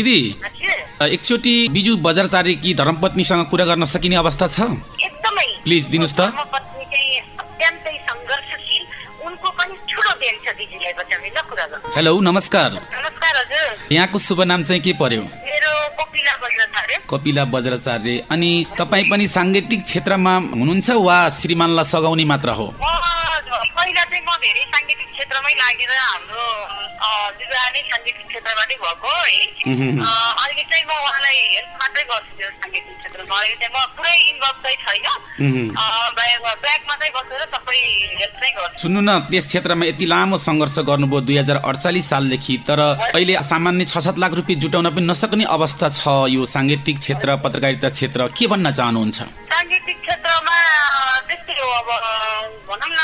दिदी एकचोटि बिजु बजारचार्यकी धर्मपत्नीसँग कुरा गर्न सकिने अवस्था छ? एकदमै। प्लिज दिनुहोस् त। हेलो नमस्कार। यहाँको शुभ नाम चाहिँ के पर्यो? मेरो कोपिला बज्रचार्य कपिला बज्राचार्य अनि तपाईँ पनि साङ्गीतिक क्षेत्रमा हुनुहुन्छ वा श्रीमानलाई सघाउने मात्र हो? म धेरै साङ्गीतिक क्षेत्रमै लागेर हाम्रो विवाह नै साङ्गीतिक क्षेत्रबाटै भएको है अहिले चाहिँ म उहाँलाई हेल्प मात्रै गर्छु त्यो साङ्गीतिक क्षेत्रमा। अहिले चाहिँ म पुरै इन्भल्भ चाहिँ छैन। ब्यागमा चाहिँ बसेर सबै हेल्प चाहिँ गर्छु। सुन्नु न त्यस क्षेत्रमा यति लामो सङ्घर्ष गर्नुभयो दुई हजार अडचालिस सालदेखि तर अहिले सामान्य छ सात लाख रुपियाँ जुटाउन पनि नसक्ने अवस्था छ यो साङ्गीतिक क्षेत्र पत्रकारिता क्षेत्र। के भन्न चाहनुहुन्छ? साङ्गीतिक क्षेत्रमा त्यस्तै हो अब भनौँ न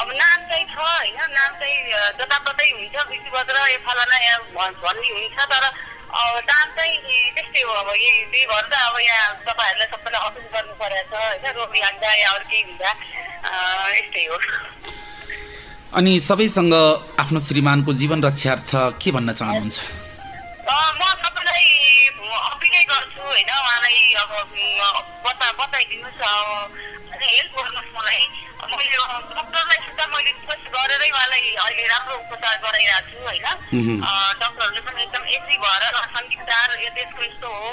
अब नाम चाहिँ छ होइन? नाम चाहिँ जताततै हुन्छ बजेर यो फलाना यहाँ भन्- भन्ने हुन्छ तर अब दाम चाहिँ त्यस्तै हो अब। यही त्यही भएर त अब यहाँ तपाईँहरूलाई सबैलाई अफिस गर्नु परेको छ होइन? रोगी हान्दा या अरू केही हुँदा यस्तै हो। अनि सबैसँग आफ्नो श्रीमानको जीवन रक्षार्थ के भन्न चाहनुहुन्छ? म सबैलाई अपिलै गर्छु होइन? उहाँलाई अब बता बताइदिनुहोस् हेल्प गर्नुहोस् मलाई मैले डक्टरलाई सुद्धा मैले रिक्वेस्ट गरेरै उहाँलाई अहिले राम्रो उपचार गराइरहेको छु होइन? डक्टरहरूले पनि एकदम एसी भएर सङ्गीतकार यो देशको यस्तो हो।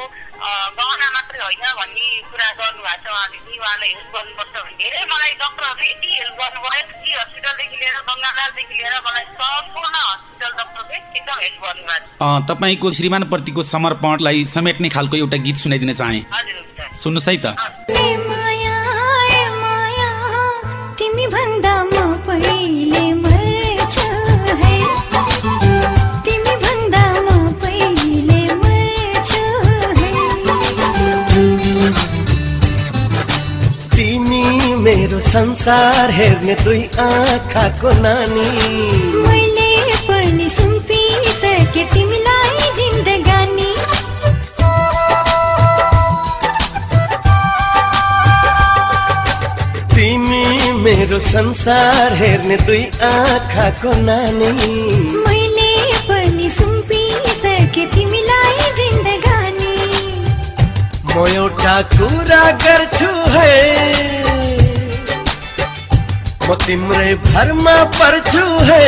गहना मात्रै होइन भन्ने कुरा गर्नुभएको छ उहाँले। नि उहाँलाई हेल्प गर्नुपर्छ भने धेरै मलाई डक्टरहरूले यति हेल्प गर्नुभयो कि हस्पिटलदेखि लिएर बङ्गालदेखि लिएर मलाई सम्पूर्ण हस्पिटल डक्टरले एकदम हेल्प गर्नुभएको छ। तपाईँको श्रीमानप्रतिको समर्पणलाई समेट्ने खालको एउटा गीत सुनाइदिन चाहे। हजुर सुन्नुहोस् है त। संसार हेर्ने दुई आँखाको नानी। मैले पनि सुम्पिसके तिमीलाई जिन्दगानी। तिमी मेरो संसार हेर्ने दुई आँखाको नानी। मैले पनि सुम्पिसके तिमीलाई जिन्दगानी। म एउटा कुरा गर्छु है। म तिम्रै भरमा पर्छु है।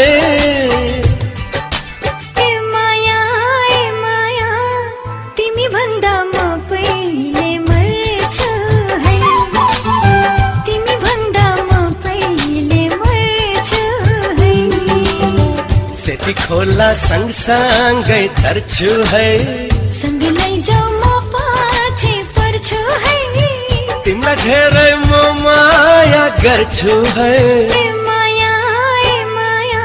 ए माया ए माया तिमी भन्दा म पहिले मर्छु है। तिमी भन्दा म पहिले मर्छु है। सेती खोला सँगसँगै तर्छु है। धेरै म माया गर्छु है। ए माया ए माया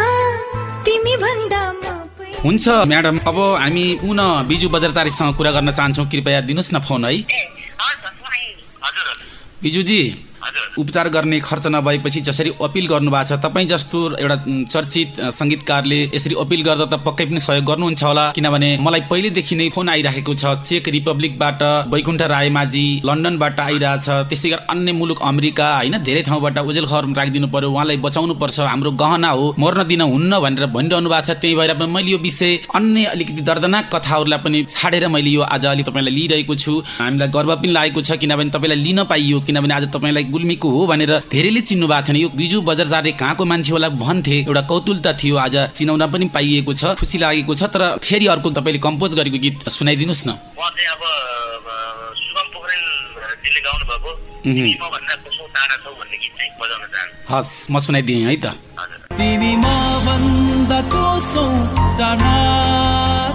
तिमी भन्दा म पहिले हुन्छ म्याडम। अब हामी पुनः बिजु बजारचारीसँग कुरा गर्न चाहन्छौँ। कृपया दिनुहोस् न फोन है। बिजुजी उपचार गर्ने खर्च नभएपछि जसरी अपिल गर्नुभएको छ तपाईँ जस्तो एउटा चर्चित सङ्गीतकारले यसरी अपिल गर्दा त पक्कै पनि सहयोग गर्नुहुन्छ होला। किनभने मलाई पहिलेदेखि नै फोन आइरहेको छ चेक रिपब्लिकबाट वैकुण्ठ रायमाझी लन्डनबाट आइरहेछ त्यसै गरी अन्य मुलुक अमेरिका होइन धेरै ठाउँबाट उजेल खबर राखिदिनु पर्यो उहाँलाई बचाउनु पर्छ हाम्रो गहना हो मर्न दिन हुन्न भनेर भनिरहनु भएको छ। त्यही भएर पनि मैले यो विषय अन्य अलिकति दर्दनाक कथाहरूलाई पनि छाडेर मैले यो आज अलिक तपाईँलाई लिइरहेको छु। हामीलाई गर्व पनि लागेको छ किनभने तपाईँलाई लिन पाइयो किनभने आज तपाईँलाई गुल्मीको हो भनेर धेरैले चिन्नु भएको थिएन यो बिजु बजारजारे कहाँको मान्छे होला भन्थे। एउटा कौतुलता थियो आज चिनाउन पनि पाइएको छ खुसी लागेको छ। तर फेरि अर्को तपाईँले कम्पोज गरेको गीत सुनाइदिनुहोस् न। म चाहिँ अब अ, शुभम पोखरेलजीले गाउनु भएको मह्म। तिमी मभन्दा कसो टाढा छौ भन्ने गीत चाहिँ बजाउन चाहन्छु। हस् म सुनाइदिएँ है त। तिमी म भन्दा कोसौ टाढा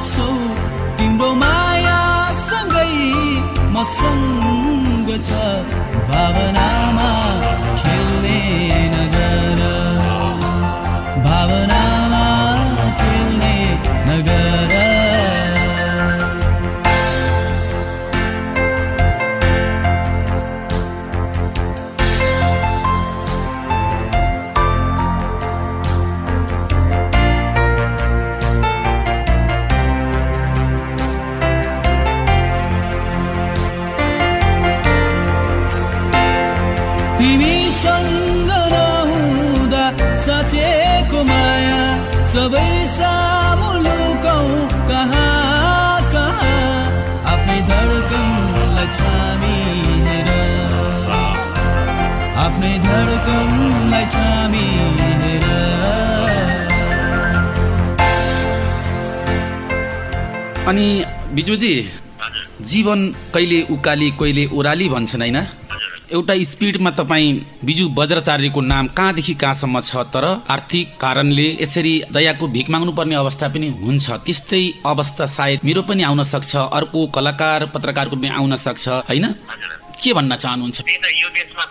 छौ? तिम्रो माया सँगै मसँग छ भावनामा अनि बिजुजी जीवन कहिले उकाली कहिले ओह्राली भन्छन् होइन? एउटा स्पिडमा तपाईँ बिजु वज्राचार्यको नाम कहाँदेखि कहाँसम्म छ? तर आर्थिक कारणले यसरी दयाको भिख माग्नुपर्ने अवस्था पनि हुन्छ। त्यस्तै अवस्था सायद मेरो पनि आउन सक्छ अर्को कलाकार पत्रकारको पनि आउन सक्छ होइन? के भन्न चाहनुहुन्छ? यो देशमा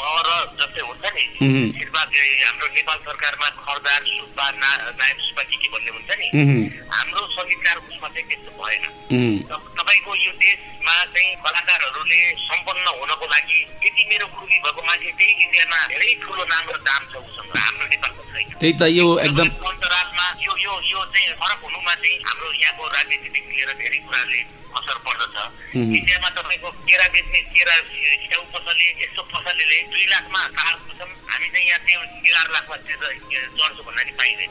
कुनै तह र जस्तै हुन्छ नि। शिरबहाद हाम्रो नेपाल सरकारमा खरदार सुब्बा नायब सुब्बा के के भन्ने हुन्छ नि हाम्रो सङ्गीतकार उसमा चाहिँ त्यस्तो भएन तपाईँको यो देशमा चाहिँ कलाकारहरूले सम्पन्न हुनको लागि यति मेरो खुबी भएको मान्छे त्यही इन्डियामा धेरै ठुलो नाम र दाम छ उसँग हाम्रो नेपालको छैन त्यही त यो एकदम अन्तरालमा यो यो यो चाहिँ फरक हुनुमा चाहिँ हाम्रो यहाँको राजनीतिदेखि लिएर धेरै कुराले असर पर्दछ। इन्डियामा तपाईँको केरा बेच्ने केरा स्याउ पसलले यस्तो पसलले दुई लाखमा छन् हामी चाहिँ यहाँ त्यो एघार लाखमा चढ्छौँ भन्दा नि पाइँदैन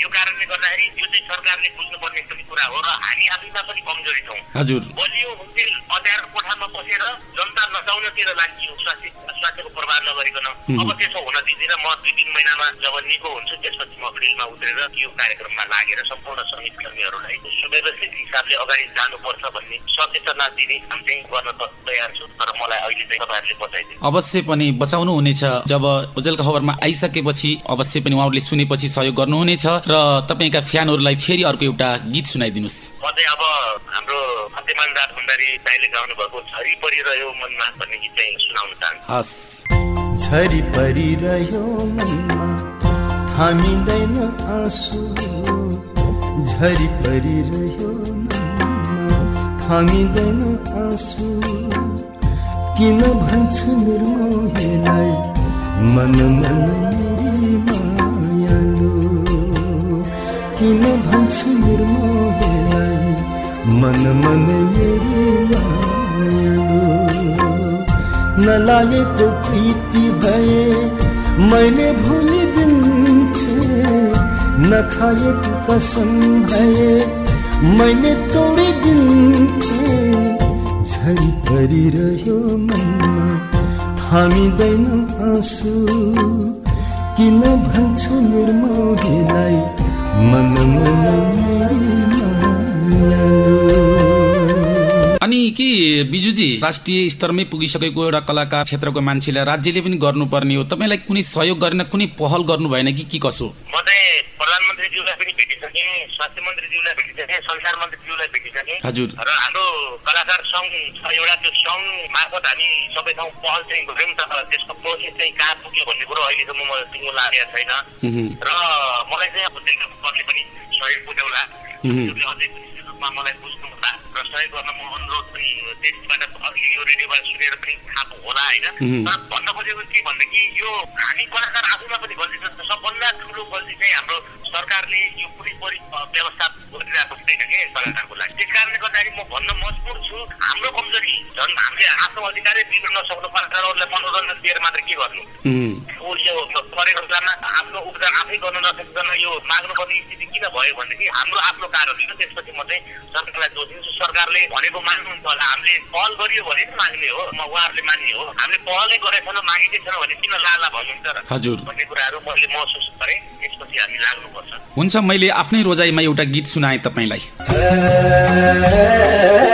यो कारणले गर्दाखेरि यो चाहिँ सरकारले बुझ्नुपर्ने पनि कुरा हो र हामी आफैमा पनि कमजोरी छौँ हजुर बलियो हुन्थेल अँध्यारो कोठामा बसेर जनता नचाउनतिर लागियो स्वास्थ्य स्वास्थ्यको प्रभाव नगरिकन अब त्यसो हुन दिँदिनँ म दुई तिन महिनामा जब निको हुन्छु त्यसपछि म फिल्डमा उत्रेर यो कार्यक्रममा लागेर सम्पूर्ण सङ्गीत कर्मीहरूलाई सुव्यवस्थित हिसाबले अगाडि जानुपर्छ भन्ने सचेतना दिने काम चाहिँ गर्न त तयार छु तर मलाई अहिले चाहिँ तपाईँहरूले बताइदिनु। अवश्य पनि बचाउनु हुनेछ जब उजेलको खबरमा आइसकेपछि अवश्य पनि उहाँहरूले सुनेपछि सहयोग गर्नुहुनेछ र तपाईँका फ्यानहरूलाई फेरि अर्को एउटा गीत सुनाइदिनुहोस्। म चाहिँ अब हाम्रो फतेमान दास भण्डारी दाइले गाउनु भएको झरी परिरह्यो मनमा भन्ने गीत चाहिँ सुनाउन चाहन्छु। हस्। झरी परिरह्यो मनमा थामिँदैन आँसु। झरी परिरह्यो थामिँदैन आँसु। किन भन्छु निर्मोहीलाई? मन मन मेरी मायालु। किन भन्छु निर्मोहीलाई? मन मन मेरी मायालु। नलागेको प्रीति भए मैले भुलिदिन्थे। नखाएको कसम भए मैले तोडिदिन्थे परिरह्यो मनमा। थामिँदैन आँसु। किन भन्छु निर्मोहीलाई? मन मन अनि के बिजुजी राष्ट्रिय स्तरमै पुगिसकेको एउटा कलाकार क्षेत्रको मान्छेलाई राज्यले पनि गर्नुपर्ने हो। तपाईँलाई कुनै सहयोग गरेन कुनै पहल गर्नु भएन कि के कसो? म चाहिँ प्रधानमन्त्रीज्यूलाई पनि भेटिसकेँ स्वास्थ्य मन्त्रीज्यूलाई भेटिसकेँ संसार मन्त्रीज्यूलाई भेटिसकेँ। हजुर। र हाम्रो कलाकार सङ्घ छ एउटा त्यो सङ्घ मार्फत हामी सबै ठाउँ पहल चाहिँ गऱ्यौँ तर त्यसको प्रोसेस चाहिँ कहाँ पुग्यो भन्ने कुरो अहिलेसम्म म टिङ्गो लागेको छैन। र मलाई चाहिँ अब पनि सहयोग। त्यसले अझै मलाई बुझ्नु होला र सहयोग गर्न म अनुरोध पनि त्यसबाट अघि यो रेडियोबाट सुनेर पनि थाहा होला होइन। तर भन्न खोजेको के भनेदेखि यो हामी कलाकार आफूमा पनि गल्ती छ सबभन्दा ठुलो गल्ती चाहिँ हाम्रो सरकारले यो कुनै परि व्यवस्था गरिरहेको छैन कि कलाकारको लागि त्यस कारणले गर्दाखेरि म भन्न मजबुर छु हाम्रो कमजोरी झन् हामीले आफ्नो अधिकारै बिग्रन सक्नु कलाकारहरूलाई मनोरञ्जन दिएर मात्र के गर्नु यो परेको बेलामा आफ्नो उपचार आफै गर्न नसकिकन यो माग्नुपर्ने स्थिति किन भयो भनेदेखि हाम्रो आफ्नो कारण हो त्यसपछि म चाहिँ सरकारलाई दोष दिन्छु सरकारले भनेको माग्नुहुन्छ होला। हामीले पहल गरियो भने नि माग्ने हो। म उहाँहरूले मान्ने हो। हामीले पहलै गरेको छैन मागेकै छैन भने किन लाला भन्नुहुन्छ र? हजुर। भन्ने कुराहरू मैले महसुस गरेँ। त्यसपछि हामी लाग्नुपर्छ। हुन्छ मैले आफ्नै रोजाइमा एउटा गीत सुनाएँ तपाईँलाई।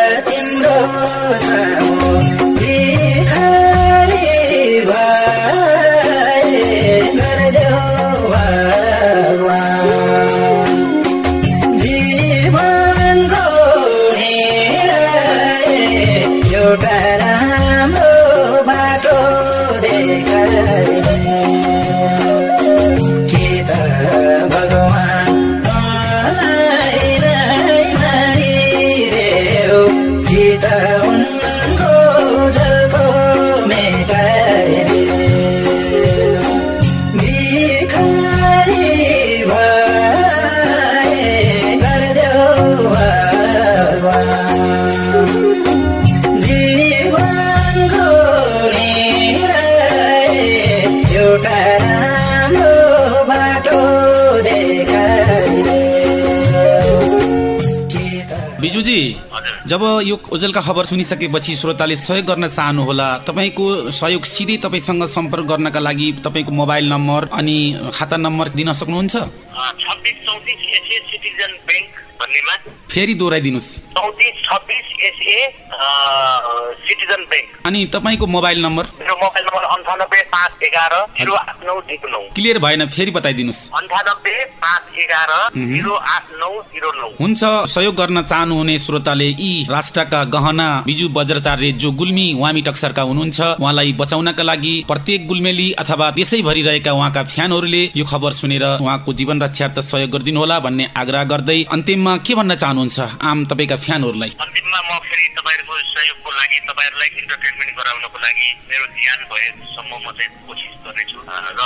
बिजुजी जब यो ओजेलका खबर सुनिसकेपछि श्रोताले सहयोग गर्न चाहनुहोला तपाईँको सहयोग सिधै तपाईँसँग सम्पर्क गर्नका लागि तपाईँको मोबाइल नम्बर अनि खाता नम्बर दिन सक्नुहुन्छ? छब्बिस चौतिस एसए सिटिजन ब्याङ्क भन्नेमा? फेरि दोहोऱ्याइदिनुहोस्। चौतिस छब्बिस एसए सिटिजन ब्याङ्क। अनि तपाईँको मोबाइल नम्बर? मेरो मोबाइल नम्बर अन्ठानब्बे पाँच एघार जिरो आठ नौ जिरो नौ। क्लियर भएन फेरि बताइदिनुहोस्। अन्ठानब्बे पाँच एघार जिरो आठ नौ जिरो नौ। हुन्छ सहयोग गर्न चाहनुहुने श्रोताले यी राष्ट्रका गहना बिजु बज्राचार्य जो गुल्मी वामी टक्सरका हुनुहुन्छ उहाँलाई बचाउनका लागि प्रत्येक गुल्मेली अथवा देशैभरि रहेका उहाँका फ्यानहरूले यो खबर सुनेर उहाँको जीवन रक्षार्थ सहयोग गरिदिनु होला भन्ने आग्रह गर्दै अन्तिममा के भन्न चाहनुहुन्छ आम तपाईँका फ्यानहरूलाई? अन्तिममा म फेरि तपाईँहरूको सहयोगको लागि तपाईँहरूलाई इन्टरटेनमेन्ट गराउनको लागि मेरो ज्यान भएसम्म म चाहिँ कोसिस गर्नेछु। र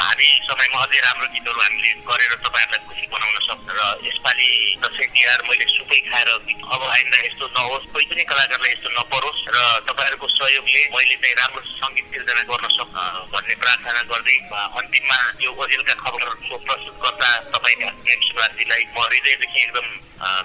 भावी समयमा अझै राम्रो गीतहरू हामीले गरेर तपाईँहरूलाई खुसी बनाउन सक्छ। र यसपालि दसैँ तिहार मैले सुपै खाएर अब आइन्दा यस्तो नहोस् कोही पनि कलाकारलाई यस्तो नपरोस्। र तपाईँहरूको सहयोगले मैले चाहिँ राम्रो सङ्गीत सिर्जना गर्न सक् भन्ने प्रार्थना गर्दै अन्तिममा यो ओजेलका खबरको प्रस्तुतकर्ता तपाईँ एम सुभाषजीलाई म हृदयदेखि एकदम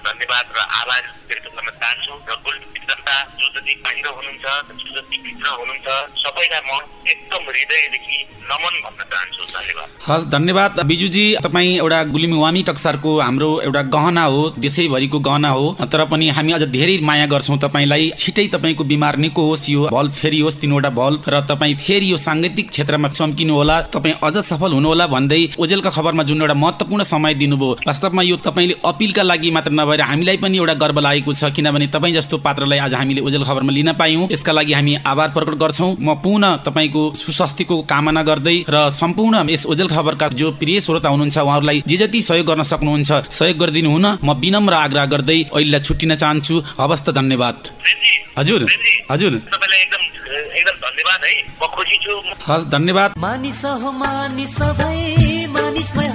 धन्यवाद र आभार व्यक्त गर्न चाहन्छु र कुल जनता जो जति बाहिर हुनुहुन्छ जो जति भित्र हुनुहुन्छ सबैलाई म एकदम हृदयदेखि नमन भन्न चाहन्छु। धन्यवाद। हस् धन्यवाद। बिजुजी तपाईँ एउटा गुलिमी वामी टक्सारको हाम्रो एउटा गहना हो देशैभरिको गहना हो। तर पनि हामी अझ धेरै माया गर्छौँ। तपाईँलाई छिटै तपाईँको बिमार निको होस् यो भल फेरि होस् तिनवटा भल र तपाईँ फेरि यो साङ्गीतिक क्षेत्रमा चम्किनु होला। तपाईँ अझ सफल हुनुहोला भन्दै ओजेलका खबरमा जुन एउटा महत्त्वपूर्ण समय दिनुभयो वास्तवमा यो तपाईँले अपिलका लागि मात्र नभएर हामीलाई पनि एउटा गर्व लागेको छ किनभने तपाईँ जस्तो पात्रलाई आज हामीले ओजेल खबरमा लिन पायौँ। यसका लागि हामी आभार प्रकट गर्छौँ। म पुनः तपाईँको सुस्वास्थ्यको कामना गर्दै र सम्पूर्ण यस ओजेल खबरका जो प्रिय श्रोता हुनुहुन्छ उहाँहरूलाई जे जति सहयोग गर्न सक्नुहुन्छ सहयोग गरिदिनु हुन म विनम्र आग्रह गर्दै अहिलेलाई छुट्टिन चाहन्छु। हवस् त धन्यवाद। हजुर हजुर। तपाईँलाई एकदम एकदम धन्यवाद है। म खुसी छु। हस् धन्यवाद। मानिस हो मानिस भई मानिसमै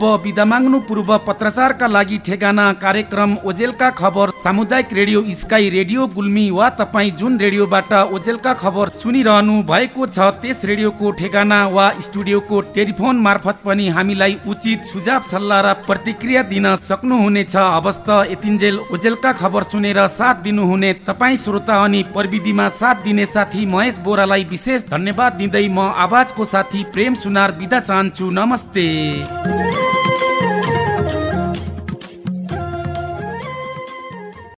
अब बिदा माग्नु पूर्व पत्रचारका लागि ठेगाना कार्यक्रम ओजेलका खबर। सामुदायिक रेडियो स्काई रेडियो गुल्मी वा तपाईँ जुन रेडियोबाट ओजेलका खबर सुनिरहनु भएको छ त्यस रेडियोको ठेगाना वा स्टुडियोको टेलिफोन मार्फत पनि हामीलाई उचित सुझाव सल्लाह र प्रतिक्रिया दिन सक्नुहुनेछ। हवस् त यतिन्जेल ओजेलका खबर सुनेर साथ दिनुहुने तपाईँ श्रोता अनि प्रविधिमा साथ दिने साथी महेश बोरालाई विशेष धन्यवाद दिँदै म आवाजको साथी प्रेम सुनार बिदा चाहन्छु। नमस्ते।